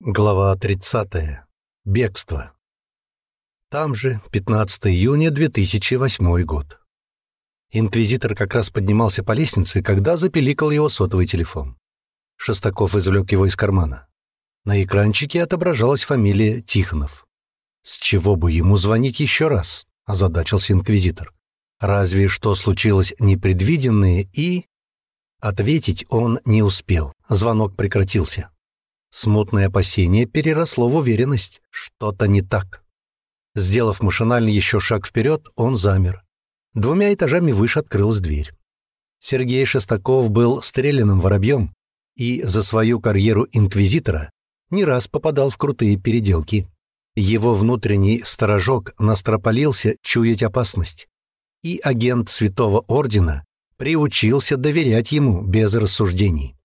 Глава 30. Бегство. Там же 15 июня 2008 год. Инквизитор как раз поднимался по лестнице, когда запеликал его сотовый телефон. Шестаков извлек его из кармана. На экранчике отображалась фамилия Тихонов. «С чего бы ему звонить еще раз?» — озадачился инквизитор. «Разве что случилось непредвиденное и...» Ответить он не успел. Звонок прекратился. Смутное опасение переросло в уверенность. Что-то не так. Сделав машинально еще шаг вперед, он замер. Двумя этажами выше открылась дверь. Сергей Шестаков был стрелянным воробьем и за свою карьеру инквизитора не раз попадал в крутые переделки. Его внутренний сторожок настропалился чуять опасность. И агент Святого Ордена приучился доверять ему без рассуждений.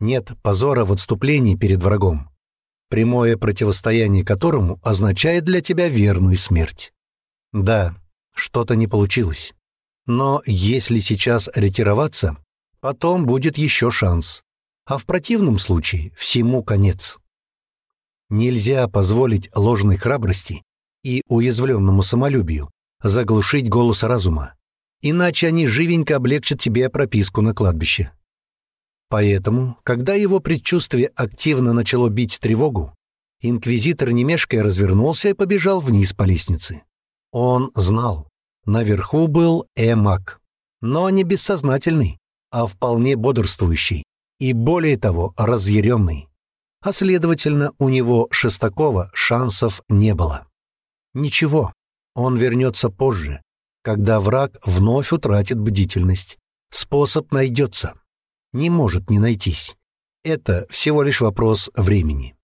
Нет позора в отступлении перед врагом, прямое противостояние которому означает для тебя верную смерть. Да, что-то не получилось. Но если сейчас ретироваться, потом будет еще шанс. А в противном случае всему конец. Нельзя позволить ложной храбрости и уязвленному самолюбию заглушить голос разума, иначе они живенько облегчат тебе прописку на кладбище. Поэтому, когда его предчувствие активно начало бить тревогу, инквизитор немешкая развернулся и побежал вниз по лестнице. Он знал, наверху был Эмак, но не бессознательный, а вполне бодрствующий и, более того, разъяренный. А следовательно, у него, Шестакова, шансов не было. Ничего, он вернется позже, когда враг вновь утратит бдительность. Способ найдется не может не найтись. Это всего лишь вопрос времени.